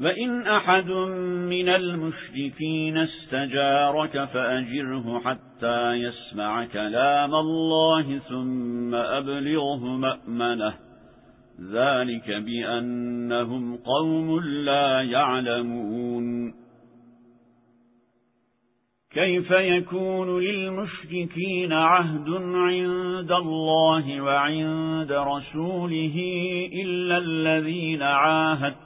وإن أحد من المشركين استجارك فأجره حتى يسمع كلام الله ثم أبلغه مأمنه ذلك بأنهم قوم لا يعلمون كيف يكون للمشركين عهد عند الله وعند رسوله إلا الذين عاهدوا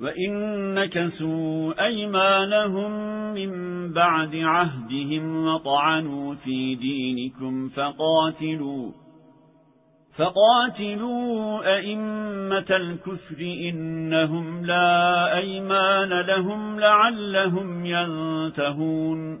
وإن نكثوا أيمانهم من بعد عهدهم وطعنوا في دينكم فقاتلوا فقاتلوا أئمة الكفر إنهم لا أيمان لهم لعلهم ينتهون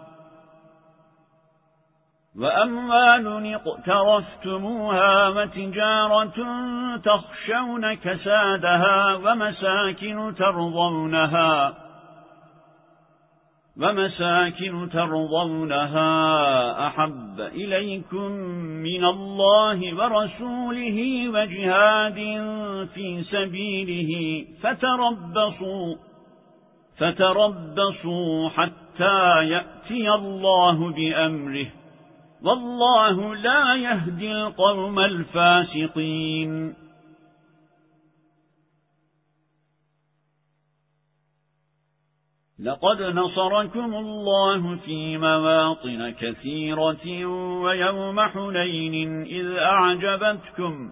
وأموال اقترفتموها وتجارة تخشون كسادها ومساكن ترضونها ومساكن ترضونها أحب إليكم من الله ورسوله وجهاد في سبيله فتربصوا فتربصوا حتى يأتي الله بأمره والله لا يهدي القوم الفاسقين. لقد نصركم الله في مواطن كثيرة ويوم حنين إذ أعجبتكم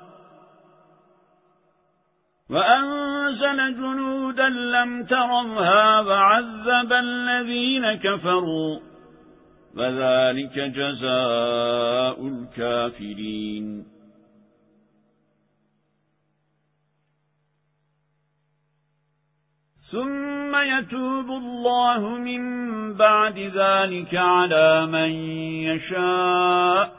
وأنزل جنودا لم ترها وعذب الذين كفروا فذلك جزاء الكافرين. ثم يتوب الله من بعد ذلك على من يشاء.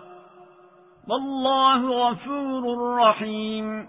والله غفور رحيم.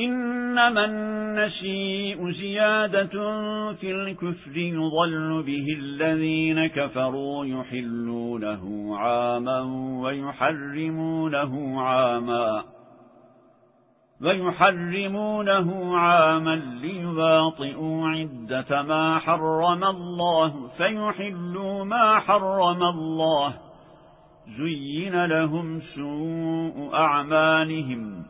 إنما النشيء زيادة في الكفر يضل به الذين كفروا يحلونه عاما ويحرمونه عاما ويحرمونه عاما ليباطئوا عدة ما حرم الله فيحلوا ما حرم الله زين لهم سوء أعمالهم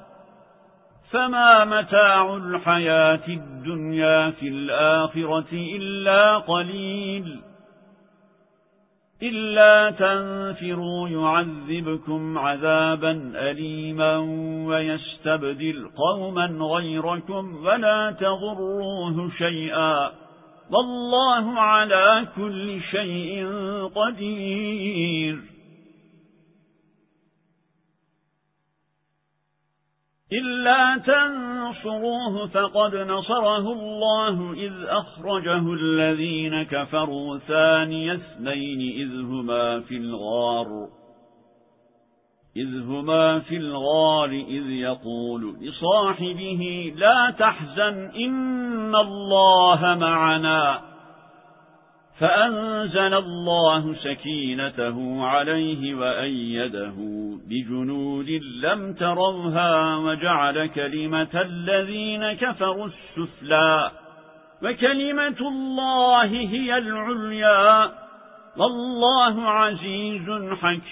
فما متاع الحياة الدنيا في الآخرة إلا قليل. إلا تنفروا يعذبكم عذابا أليما ويستبدل قوما غيركم ولا تضروه شيئا. والله على كل شيء قدير. إلا تنصروه فقد نصره الله إذ أخرجه الذين كفروا ثاني اثنين إذ هما في الغار إذ هما في الغار إذ يقول لصاحبه لا تحزن إن الله معنا فأنزل الله سكينته عليه وأيده بجنود لم تروها وجعل كلمة الذين كفروا السفلى. وكلمة الله هي العليا. والله عزيز حكيم.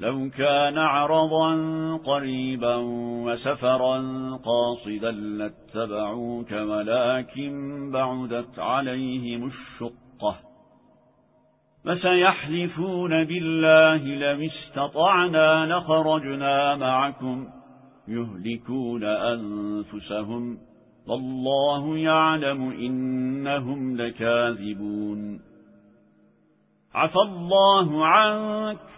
لو كان عرضا قريبا وسفرا قاصدا لاتبعوك ولكن بعدت عليهم الشقة. فسيحلفون بالله لم استطعنا لخرجنا معكم يهلكون أنفسهم. والله يعلم إنهم لكاذبون. عفى الله عنك.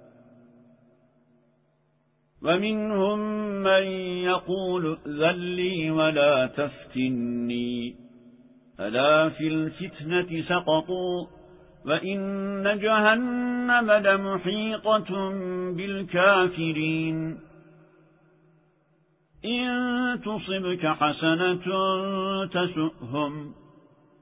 ومنهم من يقول ذلي ولا تفتني. ألا في الفتنة سقطوا وإن جهنم لمحيطة بالكافرين. إن تصبك حسنة تسؤهم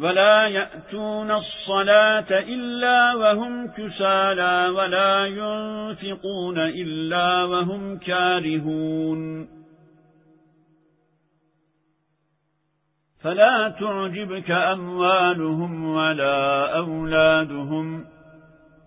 ولا يأتون الصلاة إلا وهم كسالا ولا ينفقون إلا وهم كارهون. فلا تعجبك أموالهم ولا أولادهم.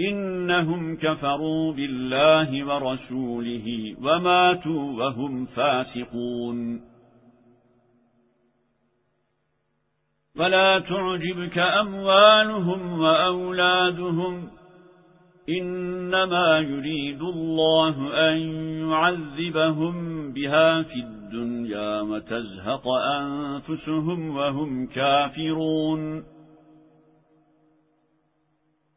إنهم كفروا بالله ورسوله وماتوا وهم فاسقون. ولا تعجبك أموالهم وأولادهم. إنما يريد الله أن يعذبهم بها في الدنيا وتزهق أنفسهم وهم كافرون.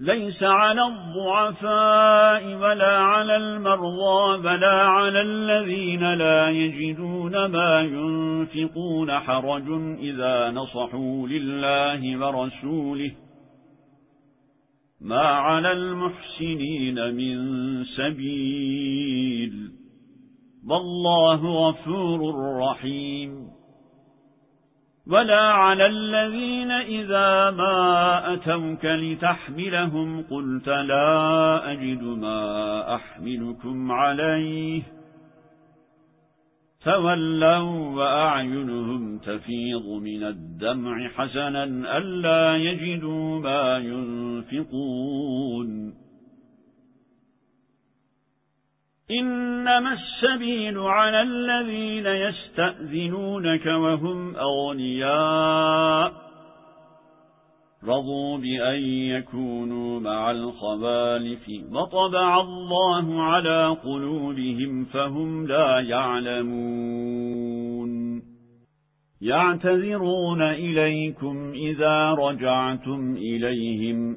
ليس على الضعفاء ولا على المرضى ولا على الذين لا يجدون ما ينفقون حرج إذا نصحوا لله ورسوله. ما على المحسنين من سبيل. والله غفور رحيم. ولا على الذين إذا ما أتوك لتحملهم قلت لا أجد ما أحملكم عليه فولوا وأعينهم تفيض من الدمع حسنا ألا يجدوا ما ينفقون إنما السبيل على الذين يستأذنونك وهم أغنياء. رضوا بأن يكونوا مع الخبالف. وطبع الله على قلوبهم فهم لا يعلمون. يعتذرون إليكم إذا رجعتم إليهم.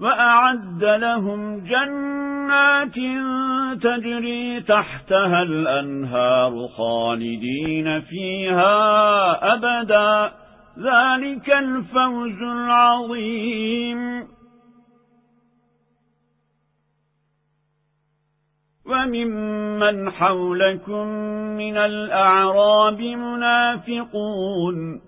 وأعد لهم جنات تجري تحتها الأنهار خالدين فيها أبدا. ذلك الفوز العظيم. وممن حولكم من الأعراب منافقون.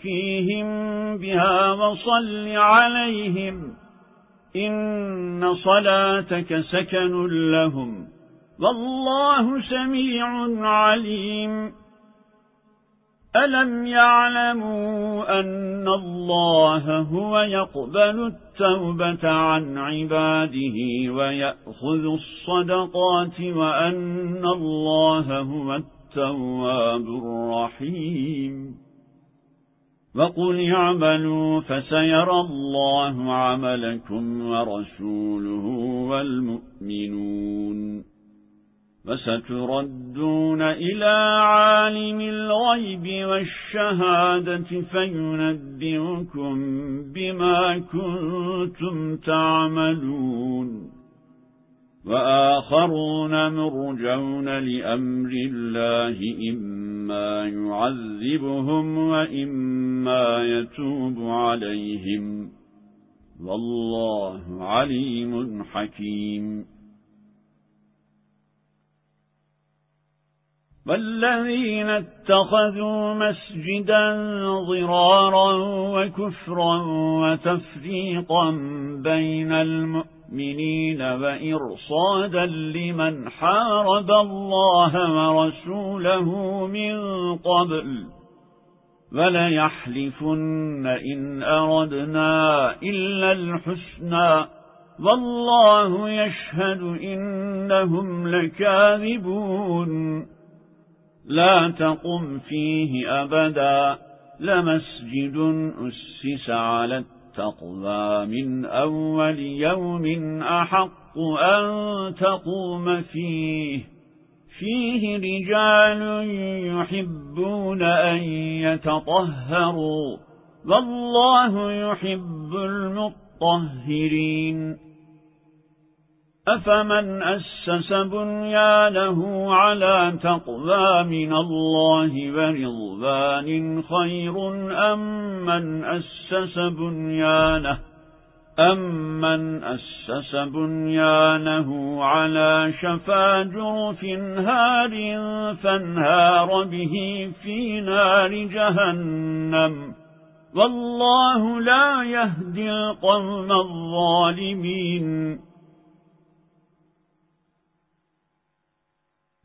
وتزكيهم بها وصل عليهم إن صلاتك سكن لهم والله سميع عليم. ألم يعلموا أن الله هو يقبل التوبة عن عباده ويأخذ الصدقات وأن الله هو التواب الرحيم. وقل اعملوا فسيرى الله عملكم ورسوله والمؤمنون فستردون إلى عالم الغيب والشهادة فينبئكم بما كنتم تعملون وآخرون مرجون لأمر الله إما يعذبهم وإما يتوب عليهم والله عليم حكيم. والذين اتخذوا مسجدا ضرارا وكفرا وتفريقا بين المؤمنين وإرصادا لمن حارب الله ورسوله من قبل وليحلفن إن أردنا إلا الحسنى والله يشهد إنهم لكاذبون لا تقم فيه أبدا لمسجد أسس على التقوى من أول يوم أحق أن تقوم فيه. فيه رجال يحبون أن يتطهروا والله يحب المطهرين. أفمن أسس بنيانه على تقوى من الله ورضوان خير أم من أسس بنيانه أمن أسس بنيانه على شفا جرف هار فانهار به في نار جهنم والله لا يهدي القوم الظالمين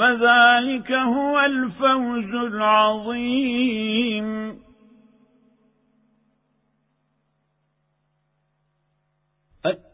وذلك هو الفوز العظيم.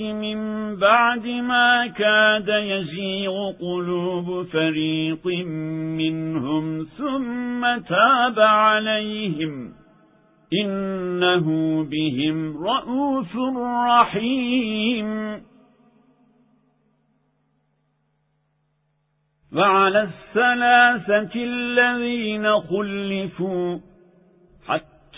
من بعد ما كاد يزيغ قلوب فريق منهم ثم تاب عليهم إنه بهم رؤوف رحيم وعلى الثلاثة الذين خلفوا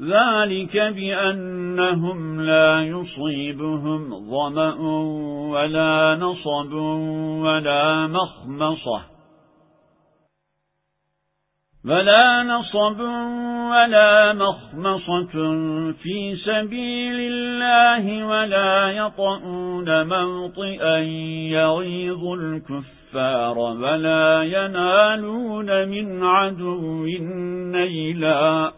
ذلك بأنهم لا يصيبهم ظمأ ولا نصب ولا مخمصة. ولا نصب ولا مخمصة في سبيل الله ولا يطعون موطئا يغيظ الكفار ولا ينالون من عدو نيلاً.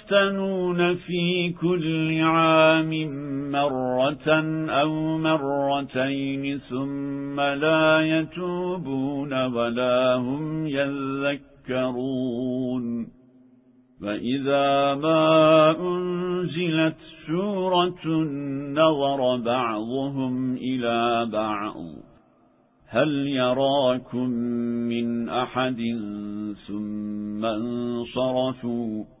في كل عام مرة أو مرتين ثم لا يتوبون ولا هم يذكرون. فإذا ما أنزلت سورة نظر بعضهم إلى بعض. هل يراكم من أحد ثم انصرفوا؟